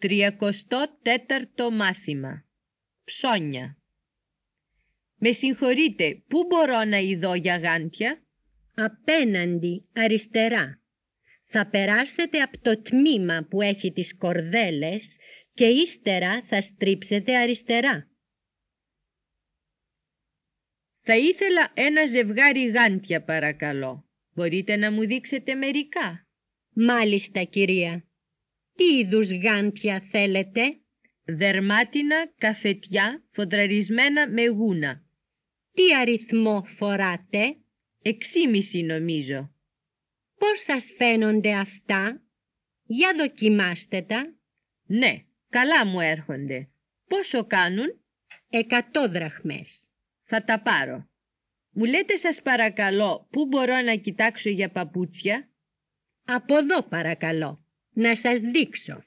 Τριακοστό τέταρτο μάθημα. Ψώνια. Με συγχωρείτε, πού μπορώ να ειδώ για γάντια; Απέναντι, αριστερά. Θα περάσετε από το τμήμα που έχει τις κορδέλες και ύστερα θα στρίψετε αριστερά. Θα ήθελα ένα ζευγάρι γάντια παρακαλώ. Μπορείτε να μου δείξετε μερικά; Μάλιστα, κυρία. Τι είδους γάντια θέλετε; Δερμάτινα, καφετιά, φοντραρισμένα με γούνα. Τι αριθμό φοράτε; Εξήμιση νομίζω. Πώς σας φαίνονται αυτά; Για δοκιμάστε τα. Ναι, καλά μου έρχονται. Πόσο κάνουν; Εκατό δραχμές. Θα τα πάρω. Μου λέτε σας παρακαλώ πού μπορώ να κοιτάξω για παπούτσια; Από εδώ παρακαλώ. Να σας δείξω.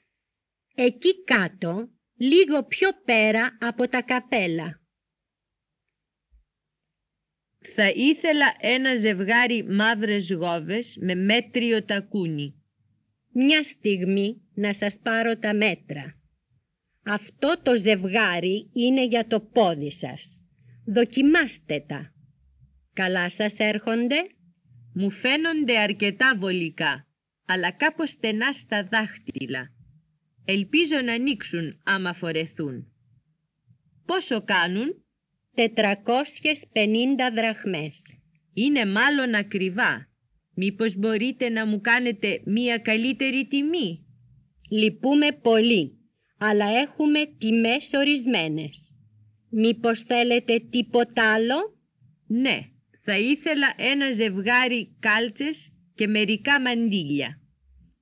Εκεί κάτω, λίγο πιο πέρα από τα καπέλα. Θα ήθελα ένα ζευγάρι μαύρες γόβες με μέτριο τακούνι. Μια στιγμή να σας πάρω τα μέτρα. Αυτό το ζευγάρι είναι για το πόδι σας. Δοκιμάστε τα. Καλά σας έρχονται. Μου φαίνονται αρκετά βολικά, αλλά κάπως στενά στα δάχτυλα. Ελπίζω να ανοίξουν άμα φορεθούν. Πόσο κάνουν; 450 δραχμές. Είναι μάλλον ακριβά. Μήπως μπορείτε να μου κάνετε μία καλύτερη τιμή; Λυπούμε πολύ, αλλά έχουμε τιμές ορισμένες. Μήπως θέλετε τίποτα άλλο; Ναι, θα ήθελα ένα ζευγάρι κάλτσες και μερικά μαντίλια.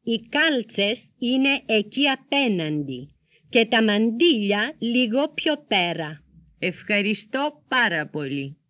Οι κάλτσες είναι εκεί απέναντι και τα μαντίλια λίγο πιο πέρα. Ευχαριστώ πάρα πολύ.